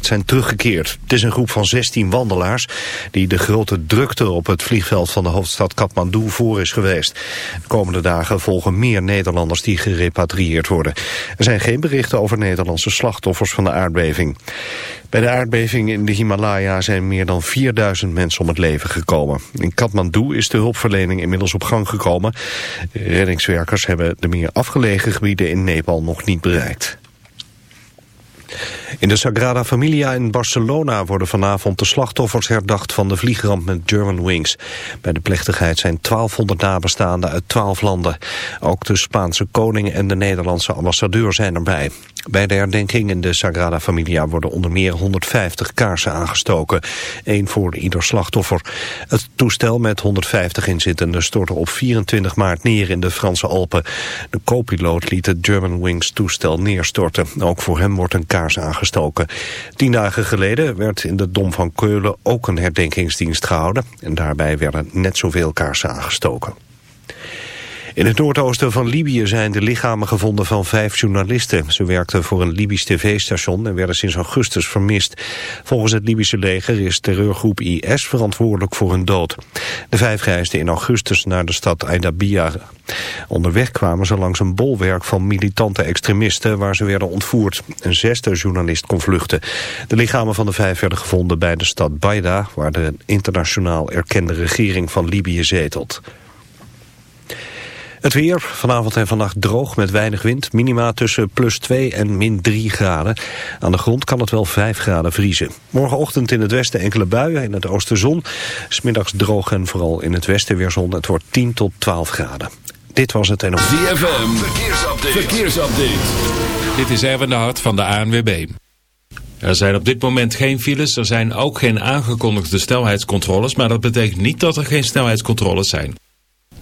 Zijn teruggekeerd. Het is een groep van 16 wandelaars die de grote drukte op het vliegveld van de hoofdstad Kathmandu voor is geweest. De komende dagen volgen meer Nederlanders die gerepatrieerd worden. Er zijn geen berichten over Nederlandse slachtoffers van de aardbeving. Bij de aardbeving in de Himalaya zijn meer dan 4000 mensen om het leven gekomen. In Kathmandu is de hulpverlening inmiddels op gang gekomen. Reddingswerkers hebben de meer afgelegen gebieden in Nepal nog niet bereikt. In de Sagrada Familia in Barcelona worden vanavond de slachtoffers herdacht van de vliegramp met Germanwings. Bij de plechtigheid zijn 1200 nabestaanden uit 12 landen. Ook de Spaanse koning en de Nederlandse ambassadeur zijn erbij. Bij de herdenking in de Sagrada Familia worden onder meer 150 kaarsen aangestoken. één voor ieder slachtoffer. Het toestel met 150 inzittenden stortte op 24 maart neer in de Franse Alpen. De co-piloot liet het Germanwings toestel neerstorten. Ook voor hem wordt een kaars aangestoken. Tien dagen geleden werd in de Dom van Keulen ook een herdenkingsdienst gehouden. En daarbij werden net zoveel kaarsen aangestoken. In het noordoosten van Libië zijn de lichamen gevonden van vijf journalisten. Ze werkten voor een Libisch tv-station en werden sinds augustus vermist. Volgens het Libische leger is terreurgroep IS verantwoordelijk voor hun dood. De vijf reisden in augustus naar de stad Aidabia. Onderweg kwamen ze langs een bolwerk van militante extremisten waar ze werden ontvoerd. Een zesde journalist kon vluchten. De lichamen van de vijf werden gevonden bij de stad Baida, waar de internationaal erkende regering van Libië zetelt. Het weer, vanavond en vannacht droog met weinig wind. Minima tussen plus 2 en min 3 graden. Aan de grond kan het wel 5 graden vriezen. Morgenochtend in het westen enkele buien, in het oosten zon. Smiddags droog en vooral in het westen weer zon. Het wordt 10 tot 12 graden. Dit was het en op... ZFM, verkeersupdate. verkeersupdate. Dit is Erwin de Hart van de ANWB. Er zijn op dit moment geen files, er zijn ook geen aangekondigde snelheidscontroles... maar dat betekent niet dat er geen snelheidscontroles zijn.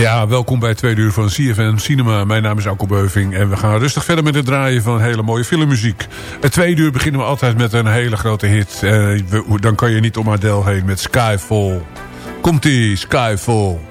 Ja, welkom bij twee uur van CFN Cinema. Mijn naam is Alko Beuving en we gaan rustig verder met het draaien van hele mooie filmmuziek. Het tweede uur beginnen we altijd met een hele grote hit. Uh, dan kan je niet om Adele heen met Skyfall. Komt-ie, Skyfall.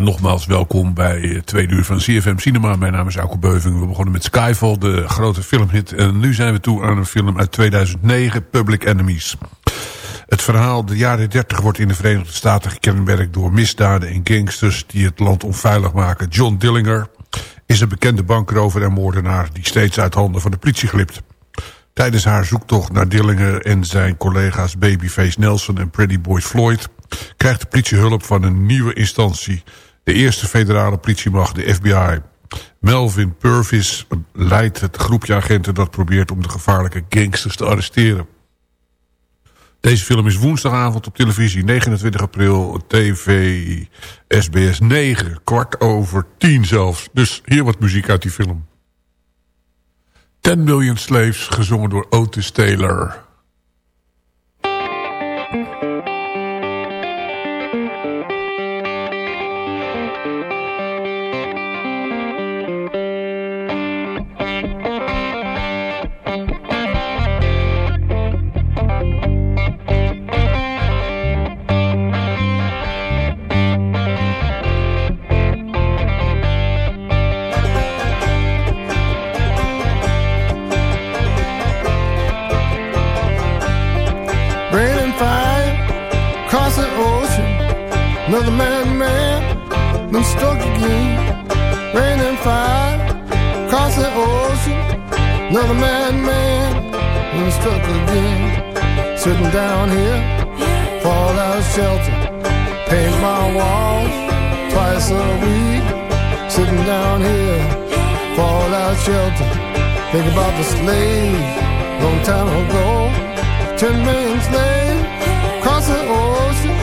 Nogmaals welkom bij twee uur van CFM Cinema. Mijn naam is Auke Beuving. We begonnen met Skyfall, de grote filmhit. En nu zijn we toe aan een film uit 2009, Public Enemies. Het verhaal de jaren 30 wordt in de Verenigde Staten gekenmerkt door misdaden en gangsters die het land onveilig maken. John Dillinger is een bekende bankrover en moordenaar die steeds uit handen van de politie glipt. Tijdens haar zoektocht naar Dillinger en zijn collega's Babyface Nelson en Pretty Boy Floyd... krijgt de politie hulp van een nieuwe instantie. De eerste federale politiemacht, de FBI. Melvin Purvis leidt het groepje agenten dat probeert om de gevaarlijke gangsters te arresteren. Deze film is woensdagavond op televisie, 29 april, TV SBS 9, kwart over tien zelfs. Dus hier wat muziek uit die film. 10 Million Slaves, gezongen door Otis Taylor. Down here, fallout shelter. Paint my walls twice a week. Sitting down here, fallout shelter. Think about the slaves, long time ago. Ten million slaves across the ocean.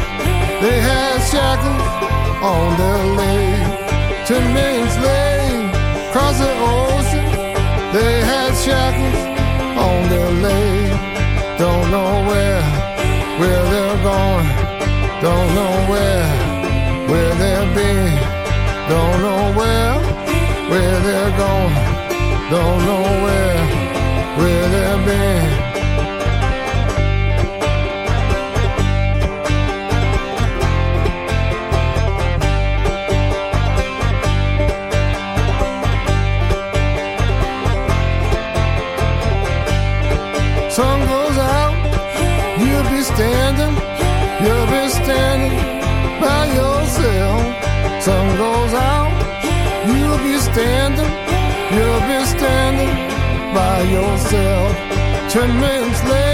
They had shackles on their legs. Ten million slaves across the ocean. They had shackles on their legs. Don't know Don't know yourself tremendously.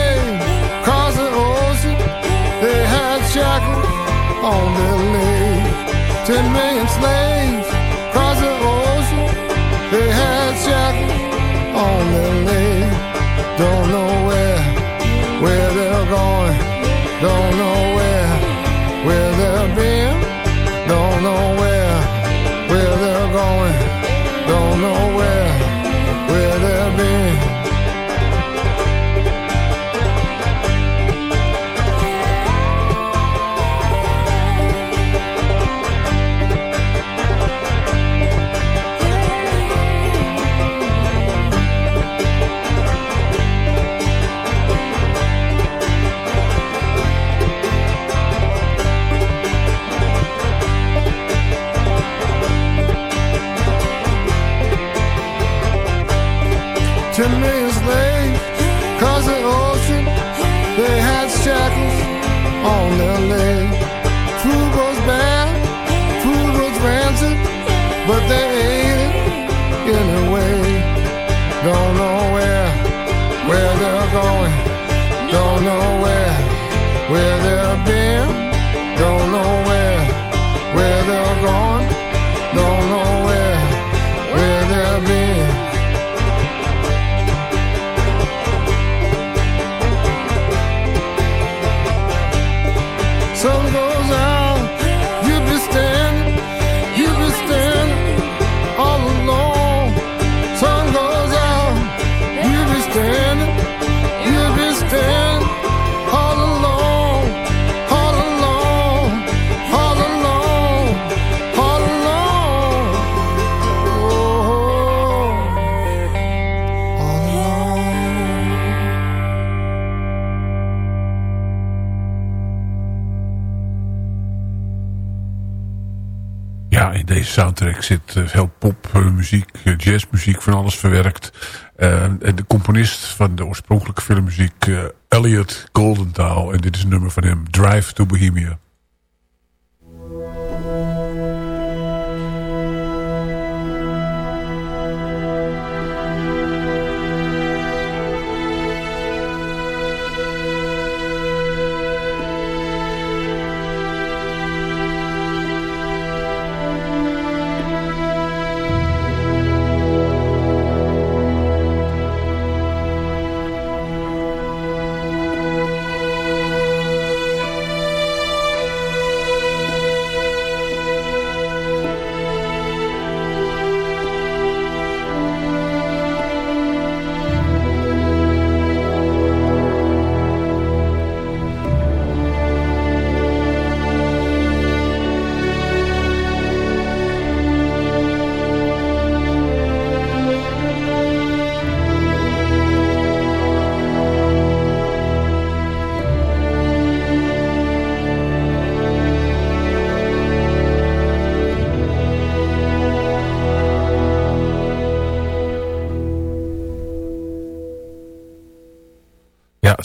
Zit veel popmuziek, jazzmuziek, van alles verwerkt. en de componist van de oorspronkelijke filmmuziek, Elliot Goldenthal. En dit is een nummer van hem, Drive to Bohemia.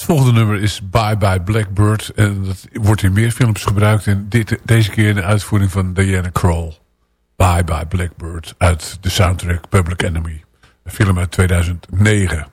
Volgende nummer is Bye Bye Blackbird. En dat wordt in meer films gebruikt. En dit, deze keer in de uitvoering van Diana Kroll. Bye Bye Blackbird uit de soundtrack Public Enemy. Een film uit 2009.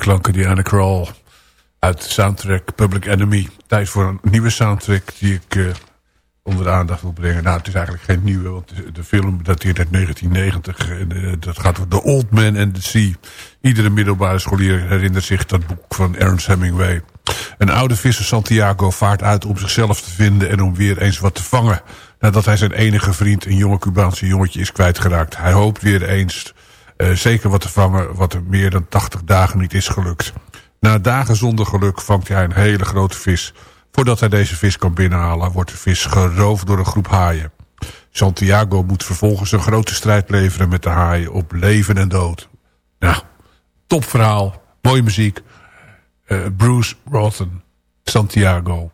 Klanken, die Anna Crawl uit de soundtrack Public Enemy. Tijd voor een nieuwe soundtrack die ik uh, onder de aandacht wil brengen. Nou, het is eigenlijk geen nieuwe, want de, film dateert uit 1990. En, uh, dat gaat over The Old Man and the Sea. Iedere middelbare scholier herinnert zich dat boek van Ernest Hemingway. Een oude visser Santiago vaart uit om zichzelf te vinden en om weer eens wat te vangen. Nadat hij zijn enige vriend, een jonge Cubaanse jongetje, is kwijtgeraakt. Hij hoopt weer eens zeker wat te vangen wat er meer dan 80 dagen niet is gelukt. Na dagen zonder geluk vangt hij een hele grote vis. Voordat hij deze vis kan binnenhalen wordt de vis geroofd door een groep haaien. Santiago moet vervolgens een grote strijd leveren met de haaien op leven en dood. Nou, topverhaal, mooie muziek. Uh, Bruce Rotten, Santiago.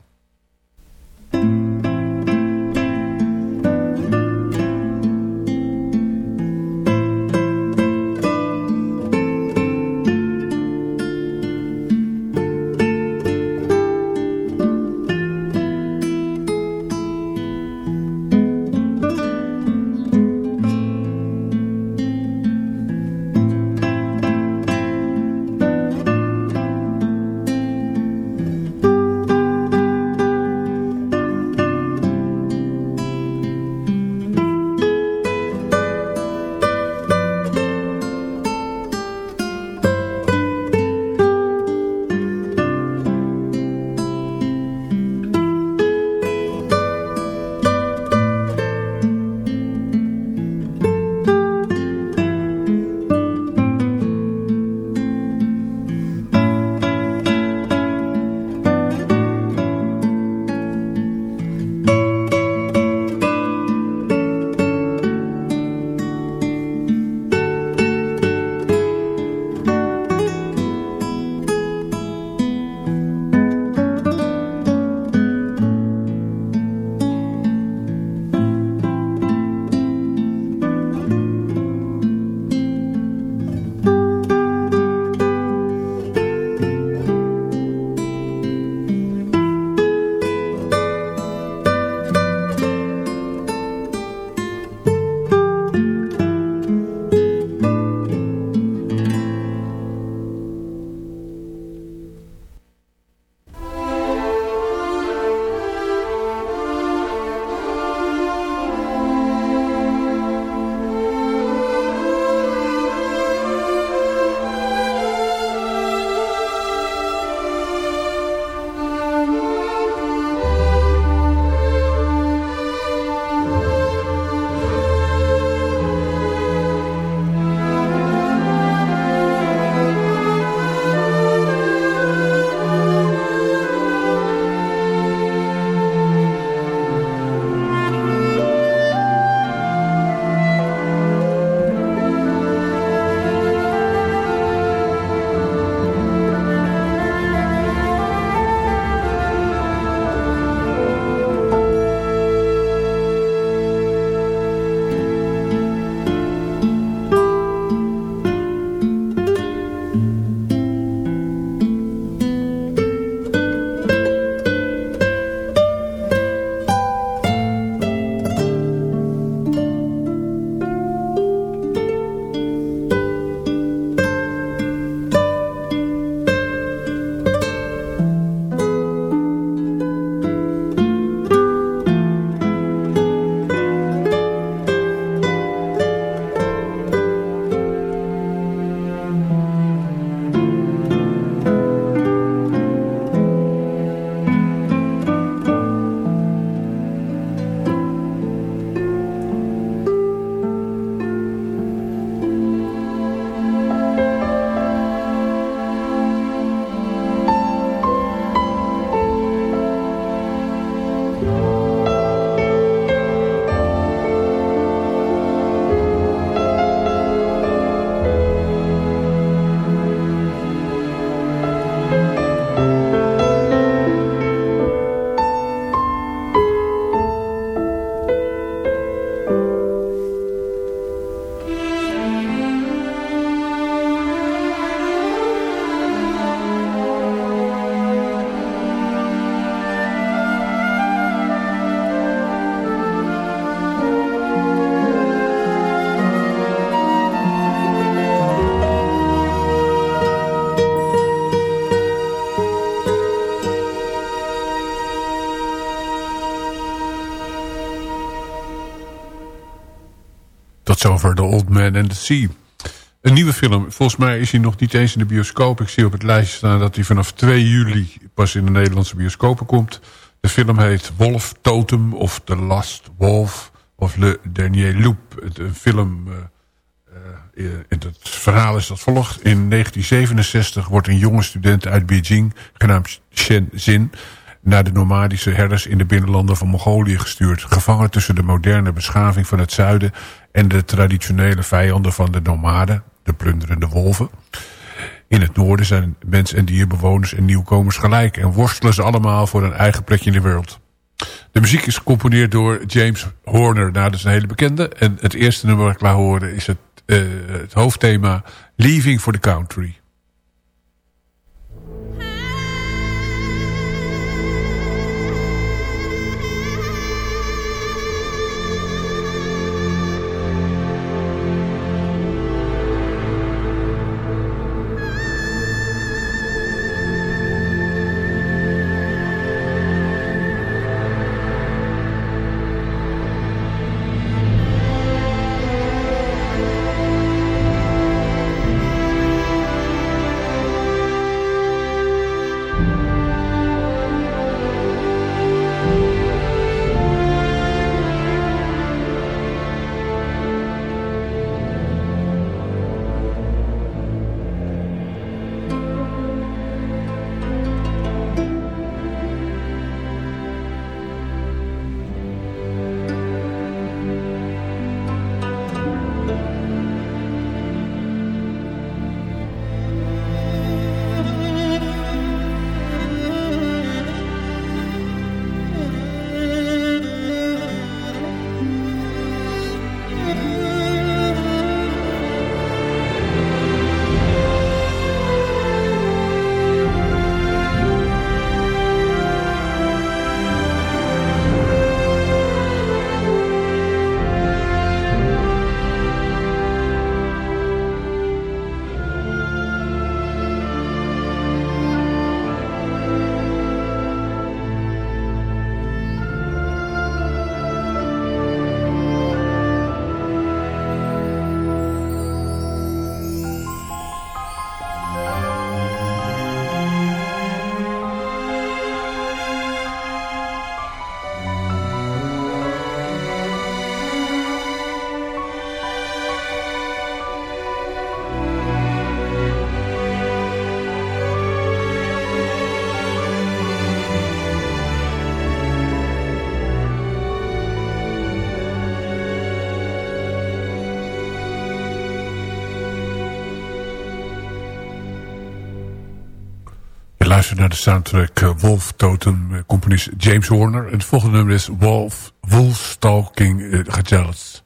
Man and the Sea. Een nieuwe film. Volgens mij is hij nog niet eens in de bioscoop. Ik zie op het lijstje staan dat hij vanaf 2 juli pas in de Nederlandse bioscopen komt. De film heet Wolf Totem of The Last Wolf of Le Dernier. Het, een film... Uh, uh, het verhaal is dat volgt. In 1967 wordt een jonge student uit Beijing, genaamd Shen Zin naar de nomadische herders in de binnenlanden van Mongolië gestuurd. Gevangen tussen de moderne beschaving van het zuiden en de traditionele vijanden van de nomaden, de plunderende wolven. In het noorden zijn mens- en dierbewoners en nieuwkomers gelijk en worstelen ze allemaal voor een eigen plekje in de wereld. De muziek is gecomponeerd door James Horner. Nou, dat is een hele bekende. En het eerste nummer dat ik laat horen is het, uh, het hoofdthema Leaving for the Country. Luisteren naar de soundtrack uh, Wolf Totem, uh, componist James Horner. Het volgende nummer is Wolf, Wolf Stalking uh.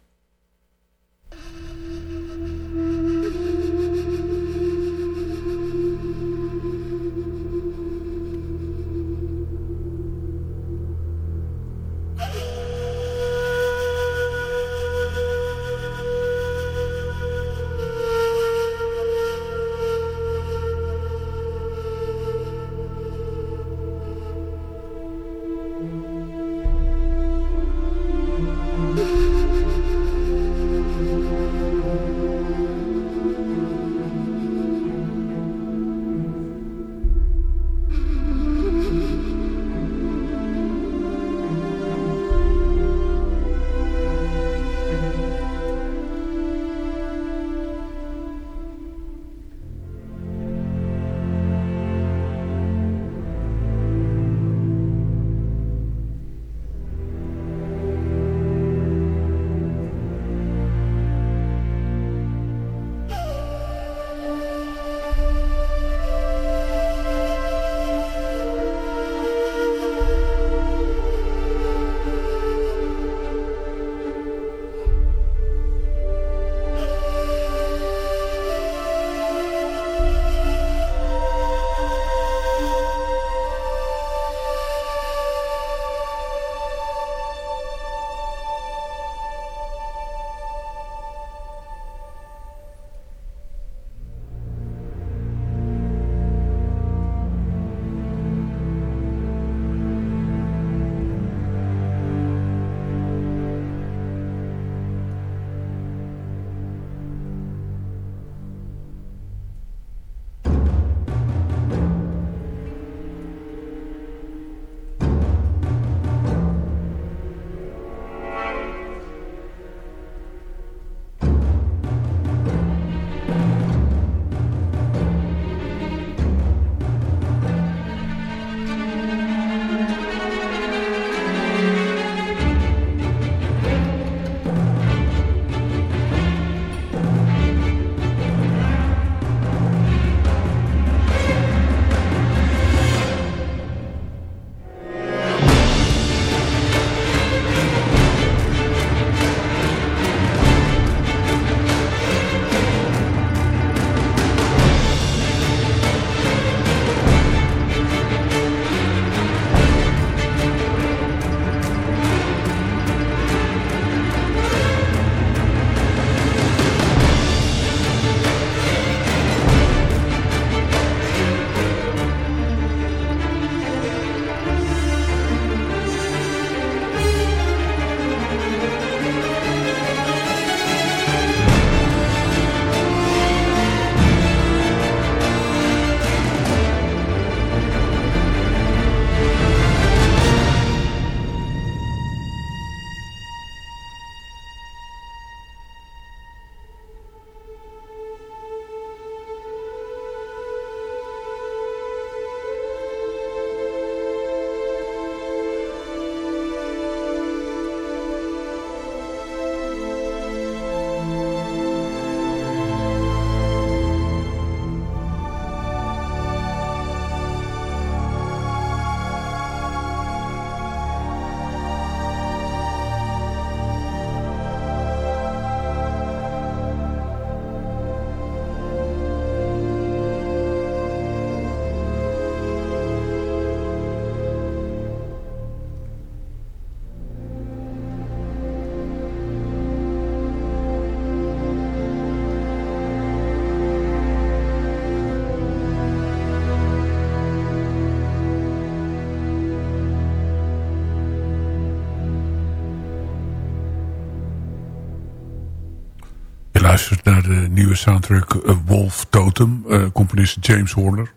Nieuwe soundtrack uh, Wolf Totem, uh, componist James Horner.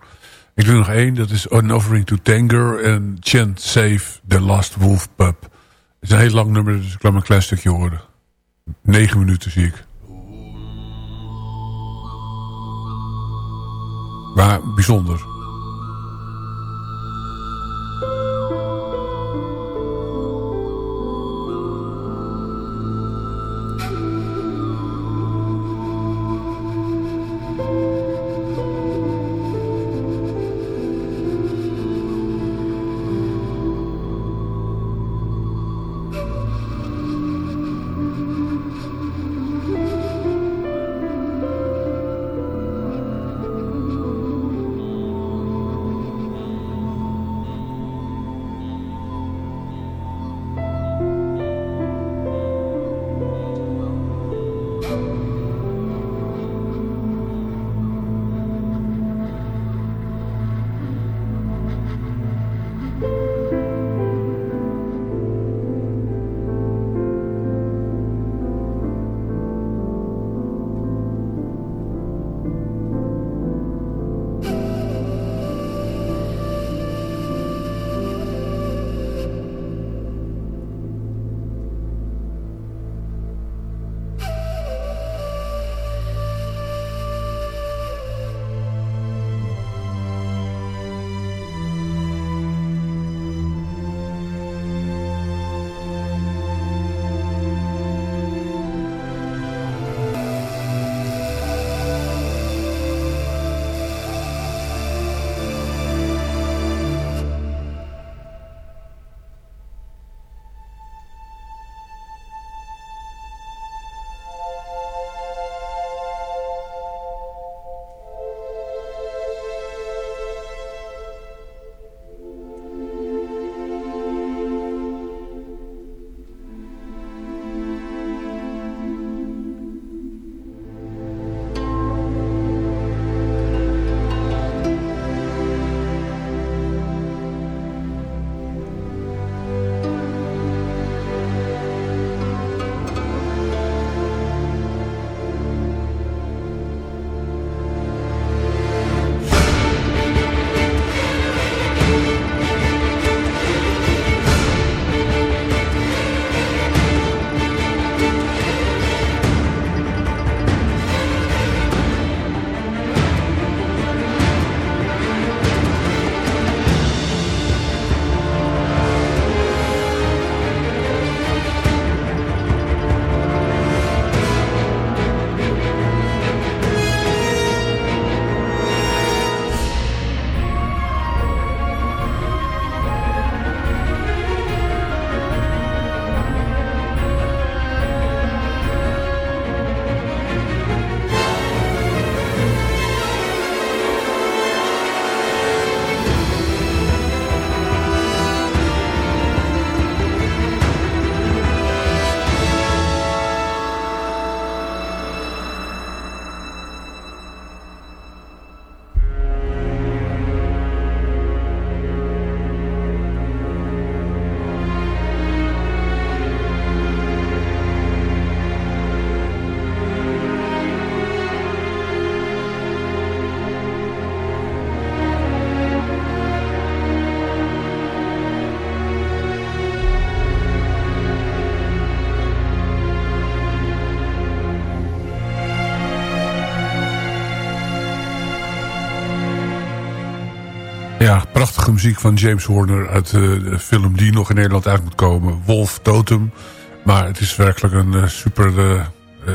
Ik doe nog één, dat is An Offering to Tanger en Chant Save the Last Wolf Pup. Het is een heel lang nummer, dus ik laat maar een klein stukje horen. Negen minuten zie ik. Maar bijzonder. Ja, prachtige muziek van James Horner uit uh, de film die nog in Nederland uit moet komen. Wolf Totem. Maar het is werkelijk een uh, super uh,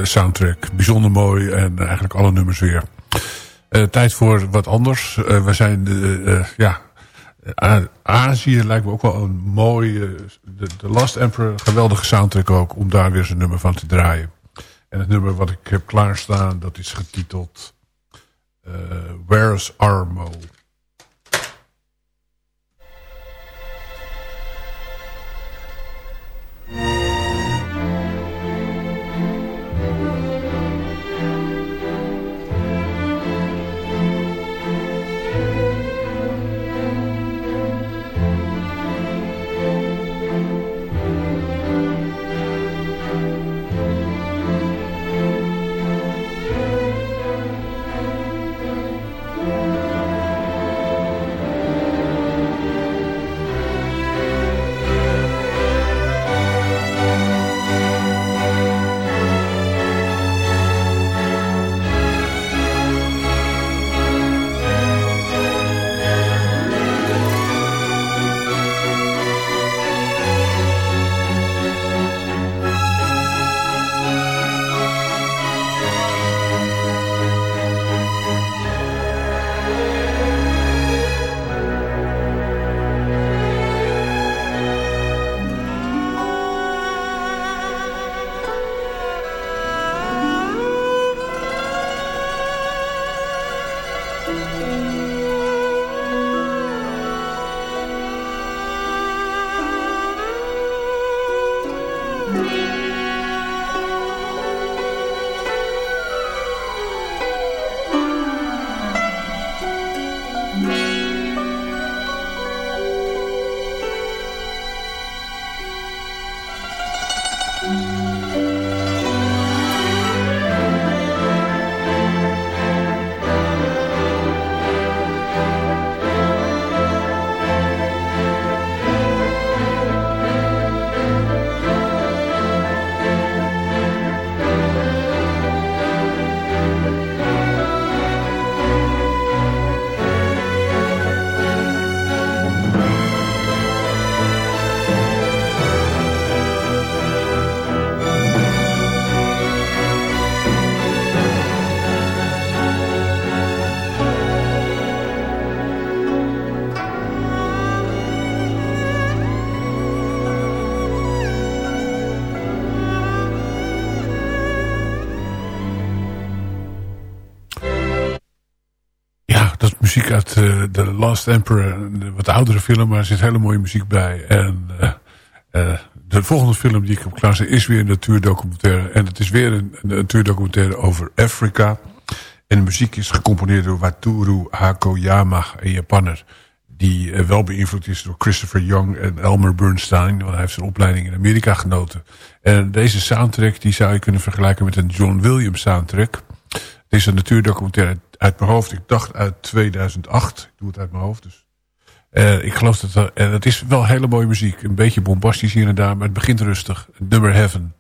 soundtrack. Bijzonder mooi en eigenlijk alle nummers weer. tijd voor wat anders. we zijn, ja, Azië lijkt me ook wel een mooie... De, Last Emperor, geweldige soundtrack ook... om daar weer zijn nummer van te draaien. En het nummer wat ik heb klaarstaan, dat is getiteld... Where's Armo? The Last Emperor. Een wat oudere film, maar er zit hele mooie muziek bij. En de volgende film die ik heb klaarstaan is weer een natuurdocumentaire. En het is weer een, natuurdocumentaire over Afrika. En de muziek is gecomponeerd door Wataru Hakoyama, een Japanner. Die uh, wel beïnvloed is door Christopher Young en Elmer Bernstein. Want hij heeft zijn opleiding in Amerika genoten. En deze soundtrack die zou je kunnen vergelijken met een John Williams soundtrack. Het is een natuurdocumentaire uit mijn hoofd. Ik dacht uit 2008. Ik doe het uit mijn hoofd. Dus. Uh, ik geloof dat... En het is wel hele mooie muziek. Een beetje bombastisch hier en daar. Maar het begint rustig. Number Heaven.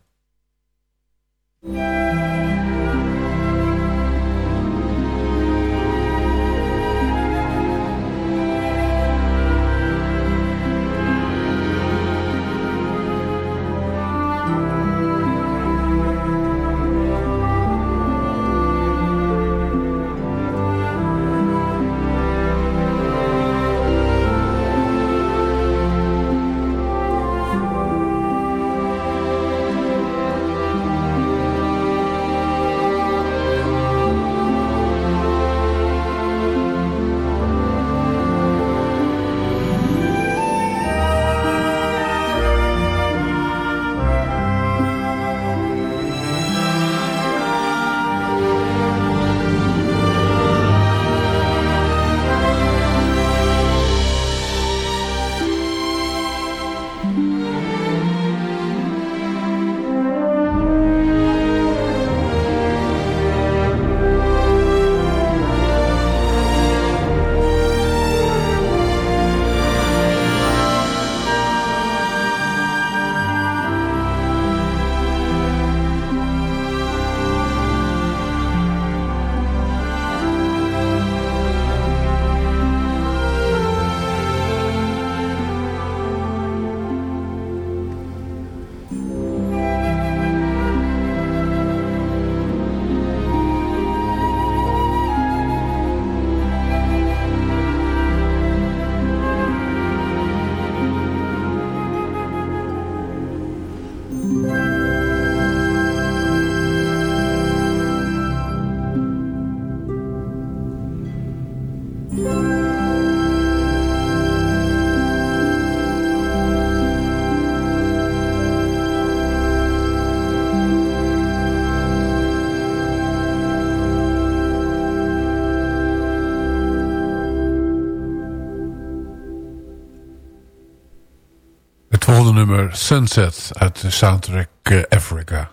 Sunset uit de soundtrack eh, Africa.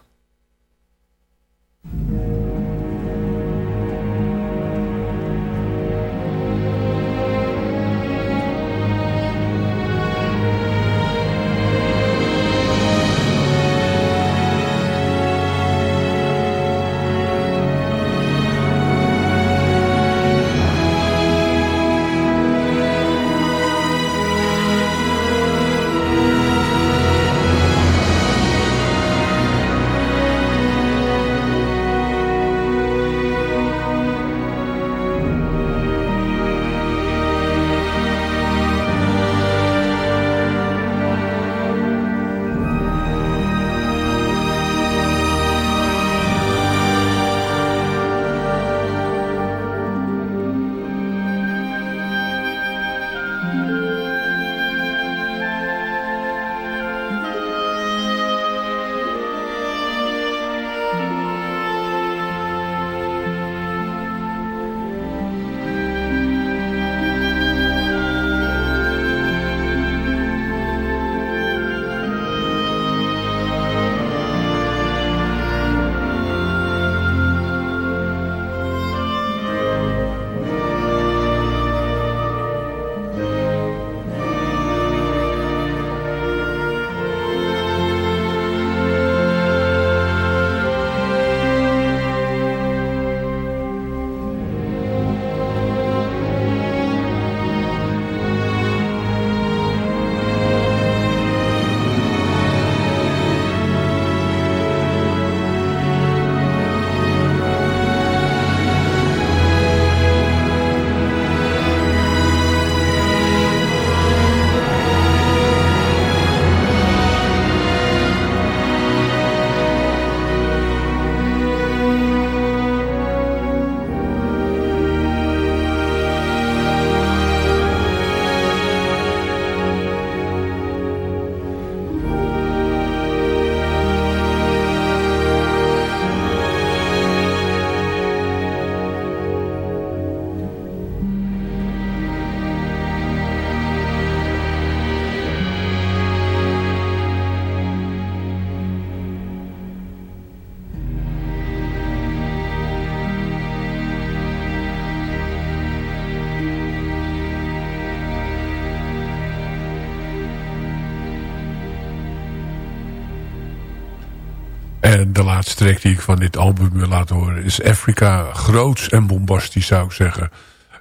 De laatste track die ik van dit album wil laten horen is Afrika. Groots en bombastisch zou ik zeggen.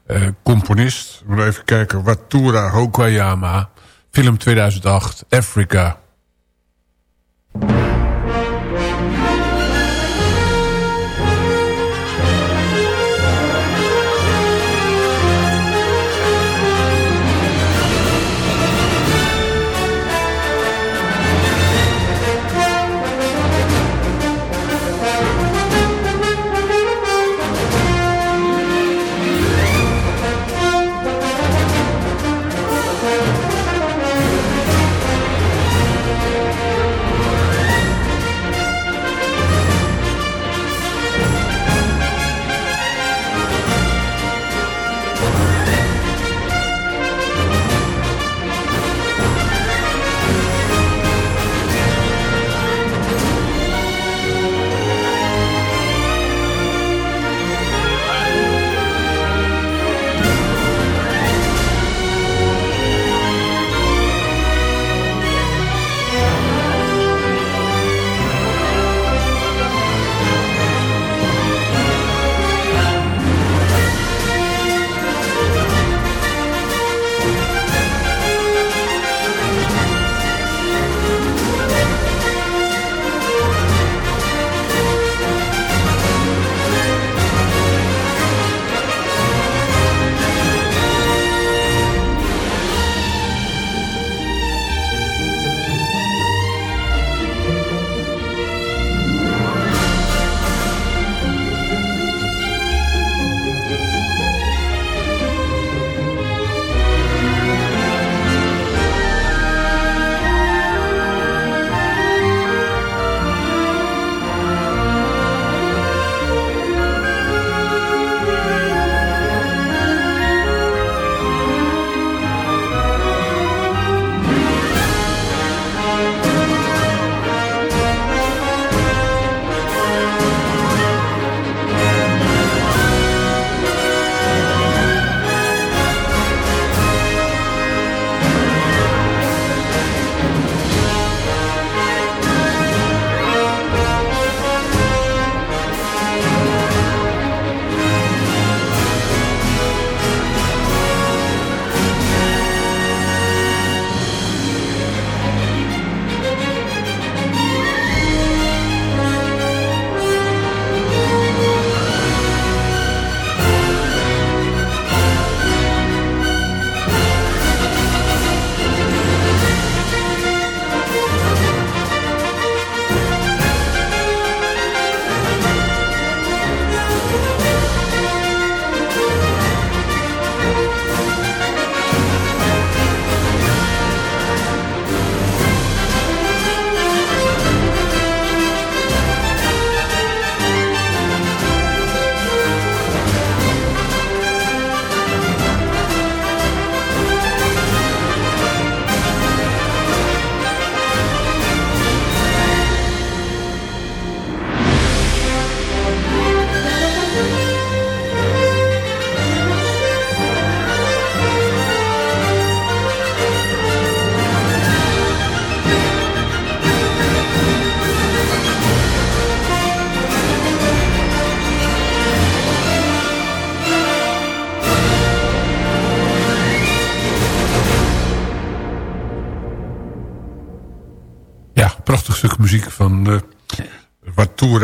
Uh, componist, we even kijken. Watura Hokwayama. Film 2008, Afrika.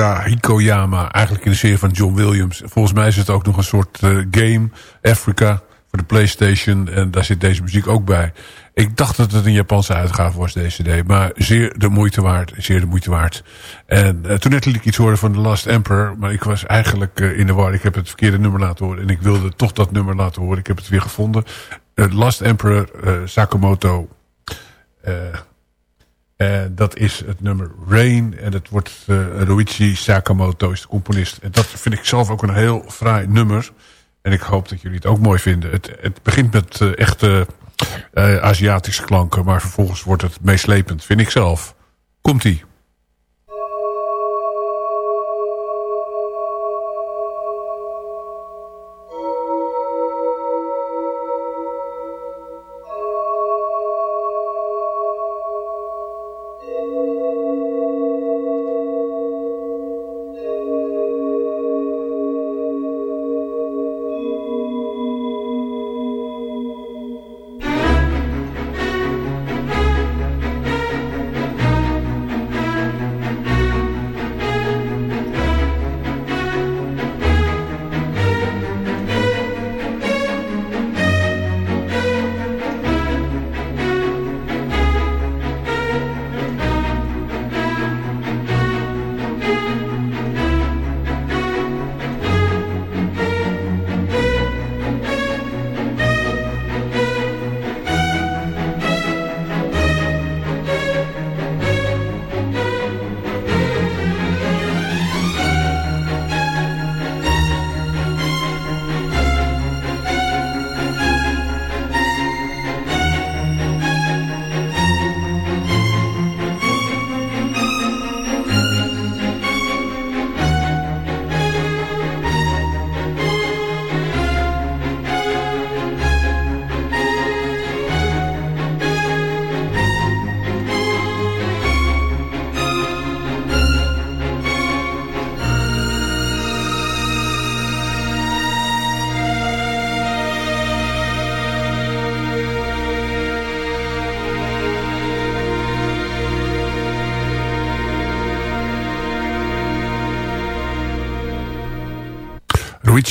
Watura Hikoyama. Eigenlijk in de serie van John Williams. Volgens mij is het ook nog een soort uh, game. Africa voor de Playstation. En daar zit deze muziek ook bij. Ik dacht dat het een Japanse uitgave was, deze CD. Maar zeer de moeite waard. Zeer de moeite waard. En uh, toen net liet ik iets horen van The Last Emperor. Maar ik was eigenlijk uh, in de war. Ik heb het verkeerde nummer laten horen. En ik wilde toch dat nummer laten horen. Ik heb het weer gevonden. Last Emperor Sakamoto... Uh, dat is het nummer Rain. En het wordt uh, Ruichi Sakamoto is de componist. En dat vind ik zelf ook een heel fraai nummer. En ik hoop dat jullie het ook mooi vinden. Het, het begint met uh, echte Aziatische klanken. Maar vervolgens wordt het meeslepend, vind ik zelf. Komt-ie.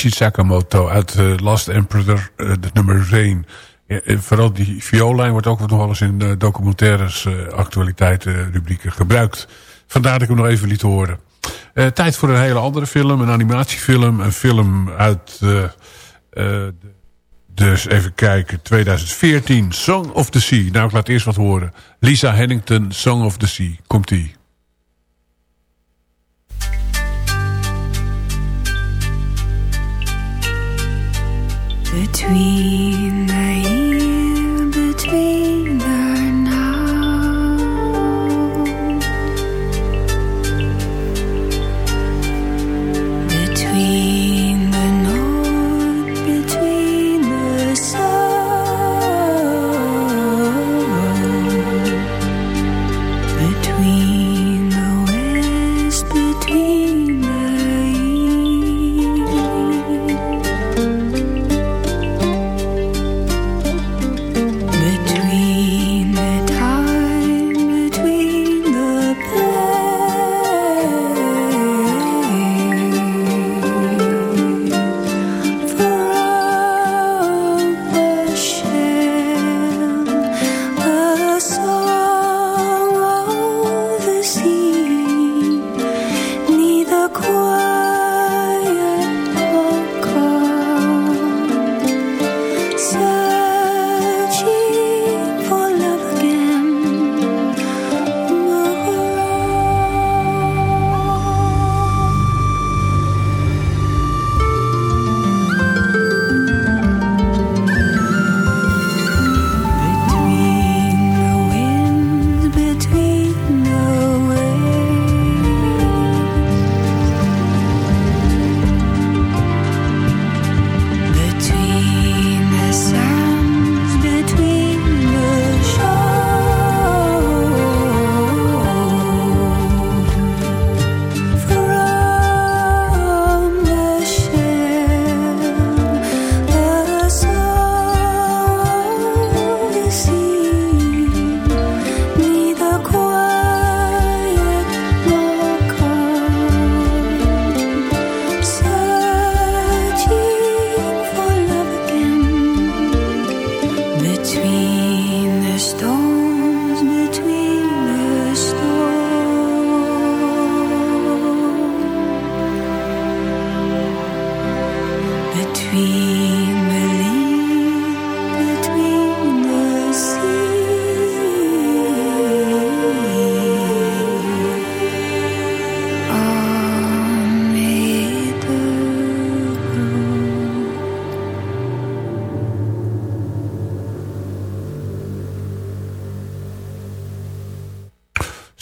Luigi Sakamoto uit uh, Last Emperor, de nummer 1. vooral die vioollijn wordt ook nog wel eens in documentaires, actualiteiten, rubrieken gebruikt. Vandaar dat ik hem nog even liet horen. tijd voor een hele andere film, een animatiefilm. Een film uit, dus even kijken, 2014, Song of the Sea. Nou, ik laat eerst wat horen. Lisa Hennington, Song of the Sea. Komt-ie. Between the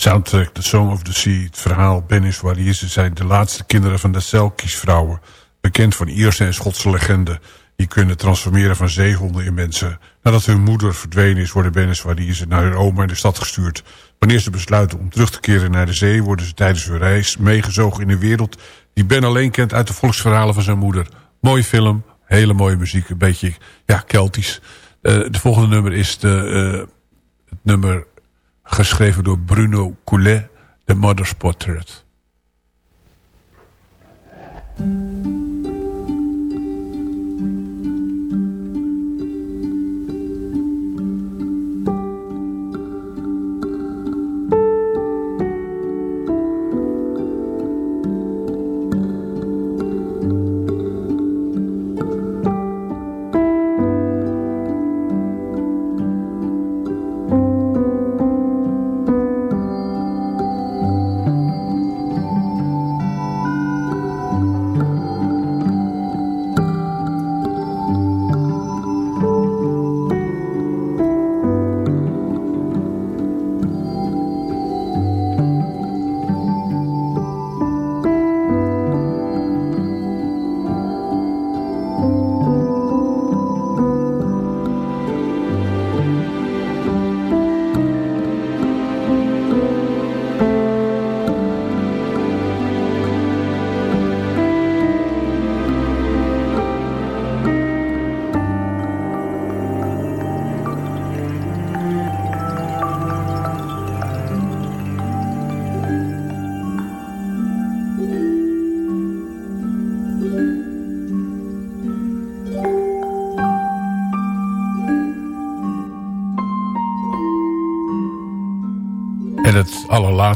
Soundtrack The Song of the Sea. Het verhaal Ben is Ze zijn de laatste kinderen van de Selkiesvrouwen. Bekend van Ierse en Schotse legende. Die kunnen transformeren van zeehonden in mensen. Nadat hun moeder verdwenen is, worden Ben Walize naar hun oma in de stad gestuurd. Wanneer ze besluiten om terug te keren naar de zee... worden ze tijdens hun reis meegezogen in een wereld... die Ben alleen kent uit de volksverhalen van zijn moeder. Mooie film, hele mooie muziek, een beetje ja, Keltisch. Uh, de volgende nummer is de, uh, het nummer geschreven door Bruno Coulet, The Mother's Portrait.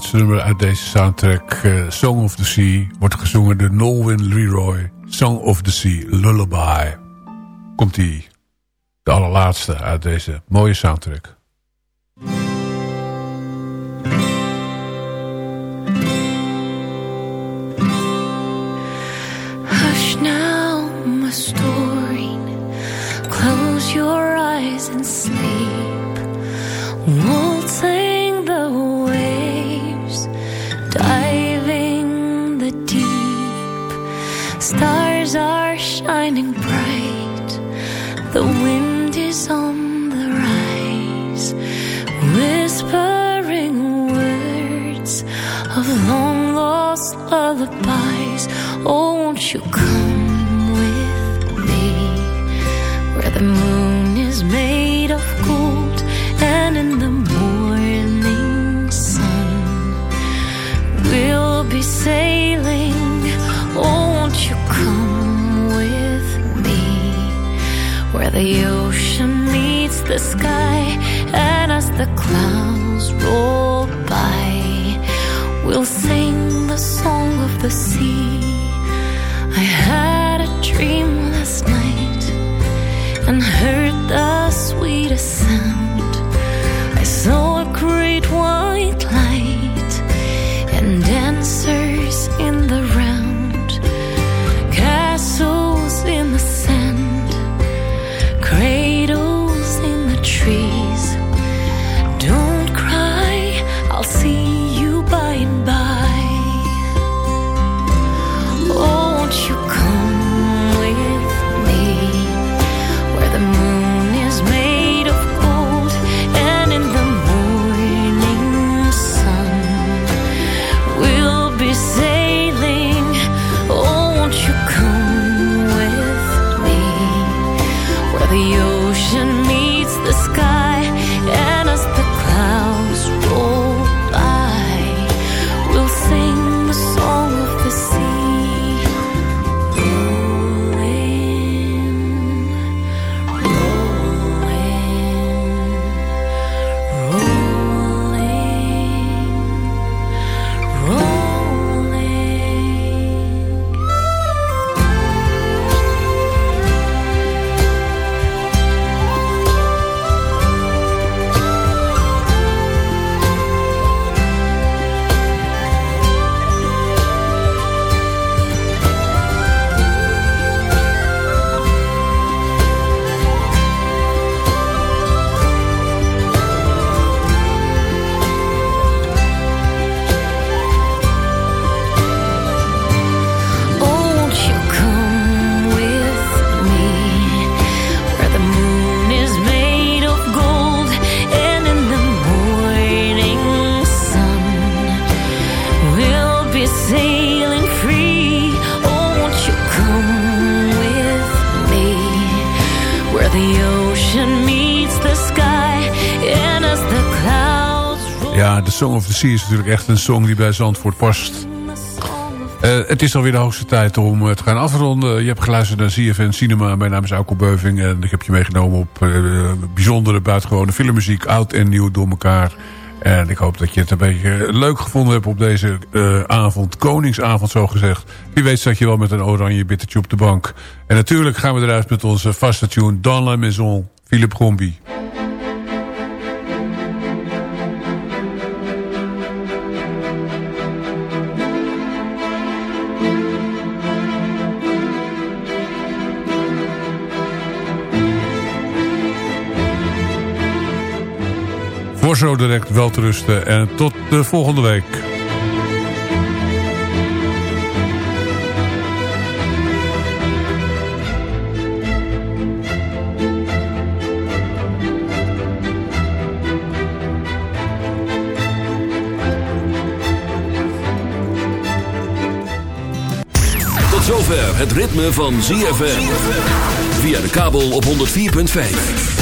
Allerlaatste nummer uit deze soundtrack, uh, Song of the Sea... wordt gezongen door Nolwyn Leroy. Song of the Sea, Lullaby. Komt-ie. De allerlaatste uit deze mooie soundtrack. Hush now, my story. Close your eyes and sleep. Lullabies. Oh, won't you come with me where the moon is made of gold and in the morning sun we'll be sailing. Oh, won't you come with me where the ocean meets the sky and as the clouds roll by we'll sing the sea. Is natuurlijk echt een song die bij Zandvoort past. Eh, het is alweer de hoogste tijd om eh, te gaan afronden. Je hebt geluisterd naar ZFN Cinema. Mijn naam is Auko Beuving en ik heb je meegenomen op eh, bijzondere buitengewone filmmuziek. Oud en nieuw door elkaar. En ik hoop dat je het een beetje leuk gevonden hebt op deze avond. Koningsavond zo gezegd. Wie weet zat je wel met een oranje bittertje op de bank. En natuurlijk gaan we eruit met onze vaste tune Dans la Maison, Philippe Gombi. Zo direct wel te rusten en tot de volgende week. Tot zover het ritme van ZFM. Via de kabel op 104.5.